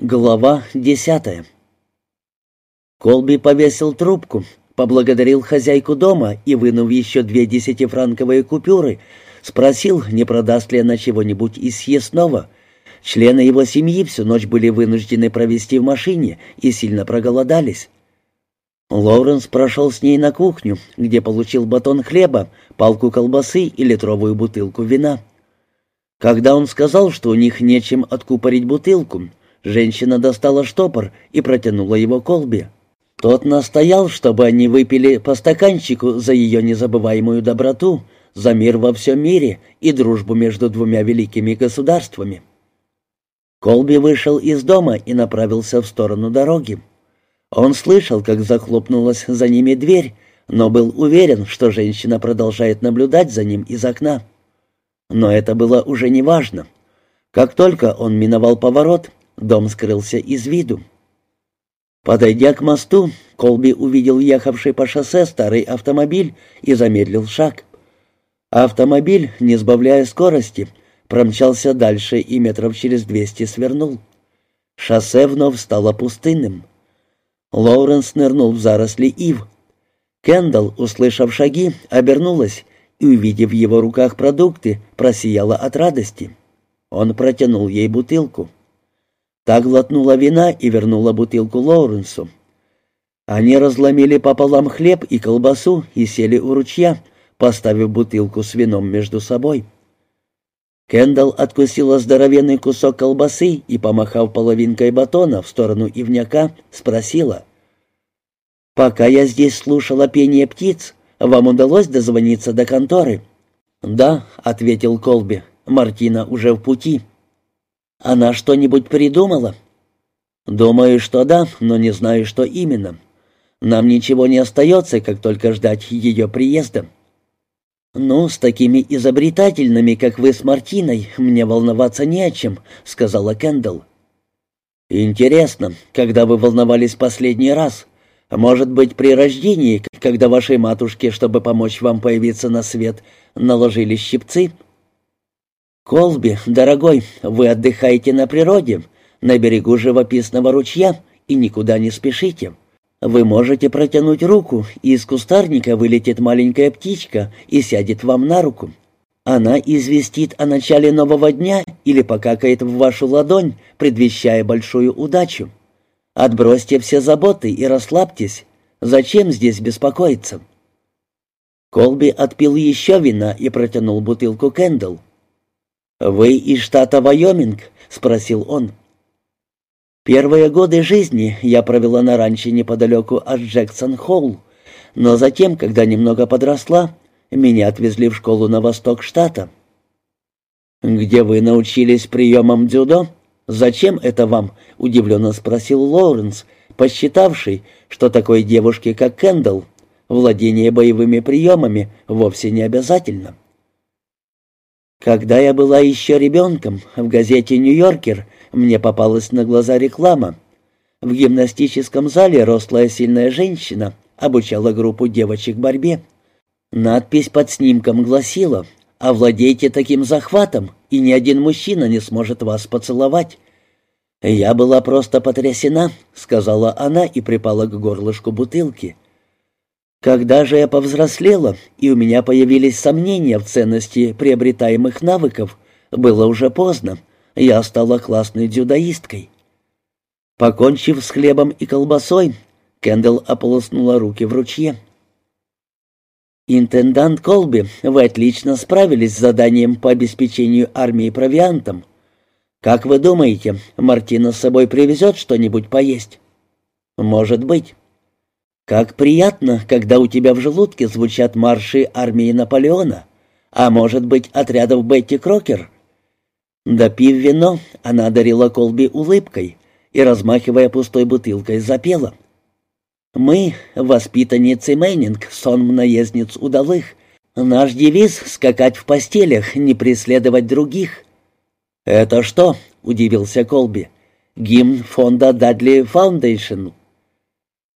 Глава десятая Колби повесил трубку, поблагодарил хозяйку дома и, вынув еще две десятифранковые купюры, спросил, не продаст ли она чего-нибудь из съестного. Члены его семьи всю ночь были вынуждены провести в машине и сильно проголодались. Лоуренс прошел с ней на кухню, где получил батон хлеба, палку колбасы и литровую бутылку вина. Когда он сказал, что у них нечем откупорить бутылку, Женщина достала штопор и протянула его Колби. Тот настоял, чтобы они выпили по стаканчику за ее незабываемую доброту, за мир во всем мире и дружбу между двумя великими государствами. Колби вышел из дома и направился в сторону дороги. Он слышал, как захлопнулась за ними дверь, но был уверен, что женщина продолжает наблюдать за ним из окна. Но это было уже неважно. Как только он миновал поворот, Дом скрылся из виду. Подойдя к мосту, Колби увидел ехавший по шоссе старый автомобиль и замедлил шаг. Автомобиль, не сбавляя скорости, промчался дальше и метров через двести свернул. Шоссе вновь стало пустынным. Лоуренс нырнул в заросли ив. Кендалл, услышав шаги, обернулась и, увидев в его руках продукты, просияла от радости. Он протянул ей бутылку. Та глотнула вина и вернула бутылку Лоуренсу. Они разломили пополам хлеб и колбасу и сели у ручья, поставив бутылку с вином между собой. Кендалл откусила здоровенный кусок колбасы и, помахав половинкой батона в сторону ивняка, спросила. «Пока я здесь слушала пение птиц, вам удалось дозвониться до конторы?» «Да», — ответил Колби, — «Мартина уже в пути». Она что-нибудь придумала? Думаю, что да, но не знаю, что именно. Нам ничего не остается, как только ждать ее приезда. «Ну, с такими изобретательными, как вы с Мартиной, мне волноваться не о чем», — сказала Кэндалл. «Интересно, когда вы волновались последний раз? Может быть, при рождении, когда вашей матушке, чтобы помочь вам появиться на свет, наложили щипцы?» «Колби, дорогой, вы отдыхаете на природе, на берегу живописного ручья и никуда не спешите. Вы можете протянуть руку, и из кустарника вылетит маленькая птичка и сядет вам на руку. Она известит о начале нового дня или покакает в вашу ладонь, предвещая большую удачу. Отбросьте все заботы и расслабьтесь. Зачем здесь беспокоиться?» Колби отпил еще вина и протянул бутылку Кэндалл. «Вы из штата Вайоминг?» — спросил он. «Первые годы жизни я провела на ранче неподалеку от Джексон-Холл, но затем, когда немного подросла, меня отвезли в школу на восток штата». «Где вы научились приемам дзюдо? Зачем это вам?» — удивленно спросил Лоуренс, посчитавший, что такой девушке, как Кендалл, владение боевыми приемами вовсе не обязательно. Когда я была еще ребенком, в газете «Нью-Йоркер» мне попалась на глаза реклама. В гимнастическом зале рослая сильная женщина обучала группу девочек борьбе. Надпись под снимком гласила «Овладейте таким захватом, и ни один мужчина не сможет вас поцеловать». «Я была просто потрясена», — сказала она и припала к горлышку бутылки. Когда же я повзрослела, и у меня появились сомнения в ценности приобретаемых навыков, было уже поздно. Я стала классной дзюдоисткой. Покончив с хлебом и колбасой, Кендалл ополоснула руки в ручье. «Интендант Колби, вы отлично справились с заданием по обеспечению армии провиантом. Как вы думаете, Мартина с собой привезет что-нибудь поесть?» «Может быть». Как приятно, когда у тебя в желудке звучат марши армии Наполеона, а может быть, отрядов Бетти Крокер. Допив вино, она одарила Колби улыбкой и, размахивая пустой бутылкой, запела. «Мы, воспитанницы Мэннинг, сонм наездниц удалых. Наш девиз — скакать в постелях, не преследовать других». «Это что?» — удивился Колби. «Гимн фонда Dudley Foundation».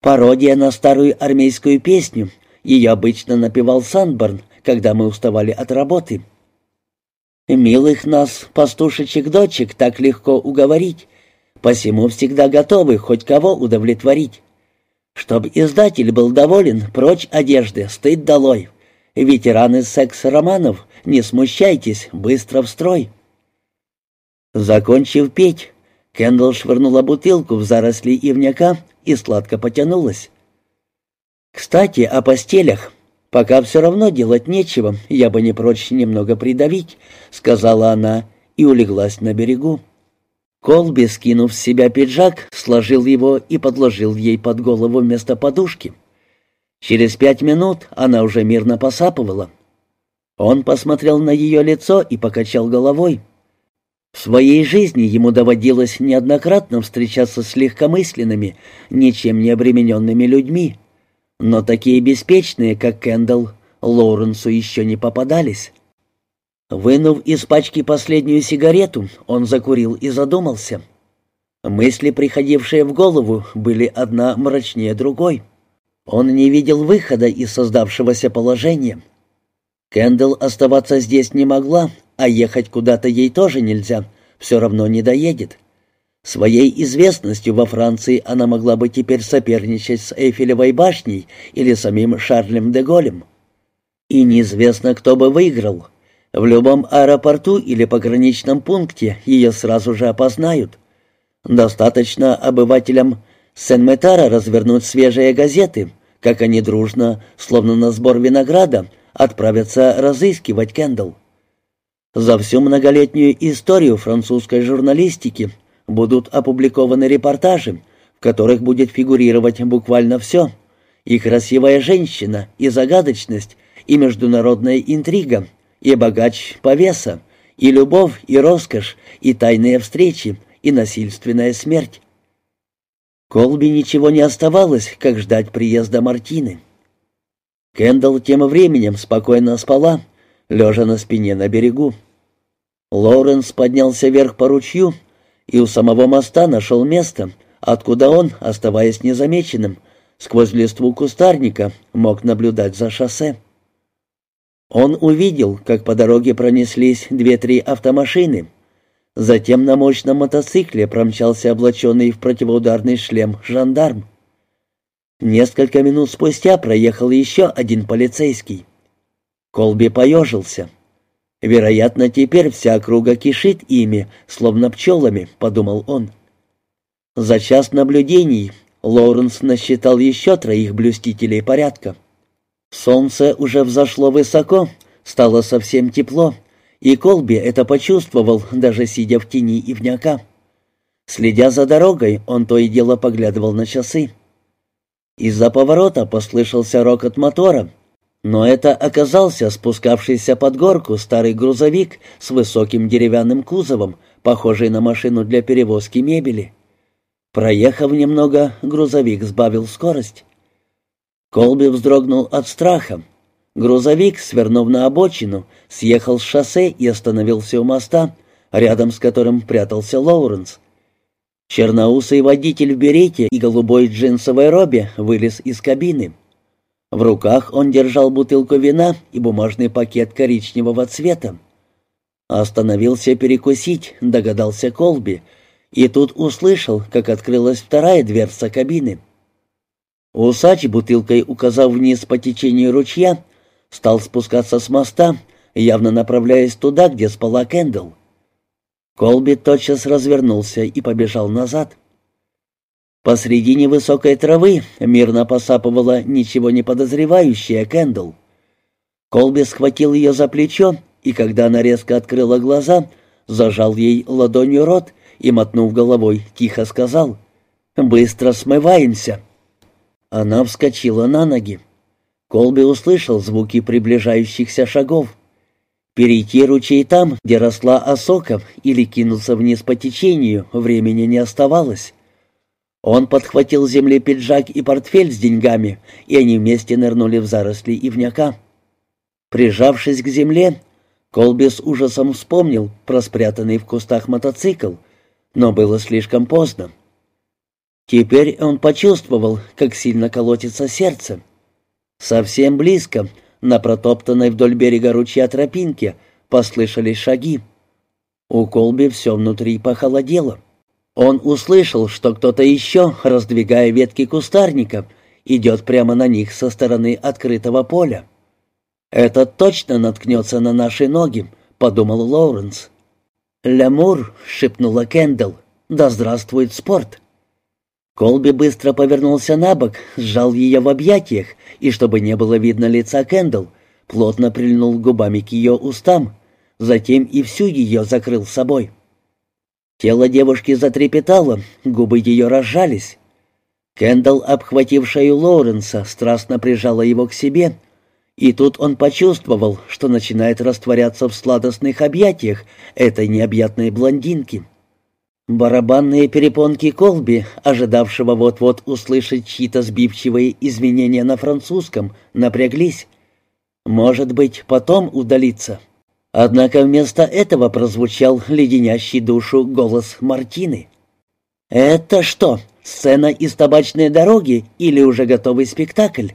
Пародия на старую армейскую песню. Ее обычно напевал Санборн, когда мы уставали от работы. «Милых нас, пастушечек-дочек, так легко уговорить. посему всегда готовы хоть кого удовлетворить. Чтоб издатель был доволен, прочь одежды, стыд долой. Ветераны секс-романов, не смущайтесь, быстро в строй. Закончив петь, Кендалл швырнула бутылку в заросли ивняка и сладко потянулась. «Кстати, о постелях. Пока все равно делать нечего, я бы не прочь немного придавить», — сказала она и улеглась на берегу. Колби, скинув с себя пиджак, сложил его и подложил ей под голову вместо подушки. Через пять минут она уже мирно посапывала. Он посмотрел на ее лицо и покачал головой. В своей жизни ему доводилось неоднократно встречаться с легкомысленными, ничем не обремененными людьми. Но такие беспечные, как Кендалл, Лоуренсу еще не попадались. Вынув из пачки последнюю сигарету, он закурил и задумался. Мысли, приходившие в голову, были одна мрачнее другой. Он не видел выхода из создавшегося положения. Кэндалл оставаться здесь не могла, а ехать куда-то ей тоже нельзя, все равно не доедет. Своей известностью во Франции она могла бы теперь соперничать с Эйфелевой башней или самим Шарлем де Голем. И неизвестно, кто бы выиграл — в любом аэропорту или пограничном пункте ее сразу же опознают. Достаточно обывателям Сен-Метара развернуть свежие газеты, как они дружно, словно на сбор винограда, отправятся разыскивать Кендалл. За всю многолетнюю историю французской журналистики будут опубликованы репортажи, в которых будет фигурировать буквально все. И красивая женщина, и загадочность, и международная интрига — и богач повеса, и любовь, и роскошь, и тайные встречи, и насильственная смерть. Колби ничего не оставалось, как ждать приезда Мартины. Кендалл тем временем спокойно спала, лежа на спине на берегу. Лоуренс поднялся вверх по ручью и у самого моста нашел место, откуда он, оставаясь незамеченным, сквозь листву кустарника мог наблюдать за шоссе. Он увидел, как по дороге пронеслись две-три автомашины. Затем на мощном мотоцикле промчался облаченный в противоударный шлем жандарм. Несколько минут спустя проехал еще один полицейский. Колби поежился. «Вероятно, теперь вся округа кишит ими, словно пчелами», — подумал он. За час наблюдений Лоуренс насчитал еще троих блюстителей порядка. Солнце уже взошло высоко, стало совсем тепло, и Колби это почувствовал, даже сидя в тени ивняка. Следя за дорогой, он то и дело поглядывал на часы. Из-за поворота послышался рокот мотора, но это оказался спускавшийся под горку старый грузовик с высоким деревянным кузовом, похожий на машину для перевозки мебели. Проехав немного, грузовик сбавил скорость. Колби вздрогнул от страха. Грузовик, свернув на обочину, съехал с шоссе и остановился у моста, рядом с которым прятался Лоуренс. Черноусый водитель в берете и голубой джинсовой робе вылез из кабины. В руках он держал бутылку вина и бумажный пакет коричневого цвета. Остановился перекусить, догадался Колби, и тут услышал, как открылась вторая дверца кабины. Усач, бутылкой указав вниз по течению ручья, стал спускаться с моста, явно направляясь туда, где спала Кэндалл. Колби тотчас развернулся и побежал назад. Посредине высокой травы мирно посапывала ничего не подозревающая Кэндалл. Колби схватил ее за плечо, и когда она резко открыла глаза, зажал ей ладонью рот и, мотнув головой, тихо сказал «Быстро смываемся». Она вскочила на ноги. Колби услышал звуки приближающихся шагов. Перейти ручей там, где росла осока, или кинуться вниз по течению, времени не оставалось. Он подхватил с земли пиджак и портфель с деньгами, и они вместе нырнули в заросли ивняка. Прижавшись к земле, Колби с ужасом вспомнил про спрятанный в кустах мотоцикл, но было слишком поздно. Теперь он почувствовал, как сильно колотится сердце. Совсем близко, на протоптанной вдоль берега ручья тропинке, послышались шаги. У Колби все внутри похолодело. Он услышал, что кто-то еще, раздвигая ветки кустарника, идет прямо на них со стороны открытого поля. «Это точно наткнется на наши ноги», — подумал Лоуренс. «Лямур», — шепнула Кендалл, — «да здравствует спорт». Колби быстро повернулся на бок, сжал ее в объятиях, и, чтобы не было видно лица Кендалл, плотно прильнул губами к ее устам, затем и всю ее закрыл собой. Тело девушки затрепетало, губы ее разжались. Кендалл, обхватив шею Лоуренса, страстно прижала его к себе, и тут он почувствовал, что начинает растворяться в сладостных объятиях этой необъятной блондинки. Барабанные перепонки Колби, ожидавшего вот-вот услышать чьи-то сбивчивые изменения на французском, напряглись. Может быть, потом удалиться. Однако вместо этого прозвучал леденящий душу голос Мартины. «Это что, сцена из табачной дороги или уже готовый спектакль?»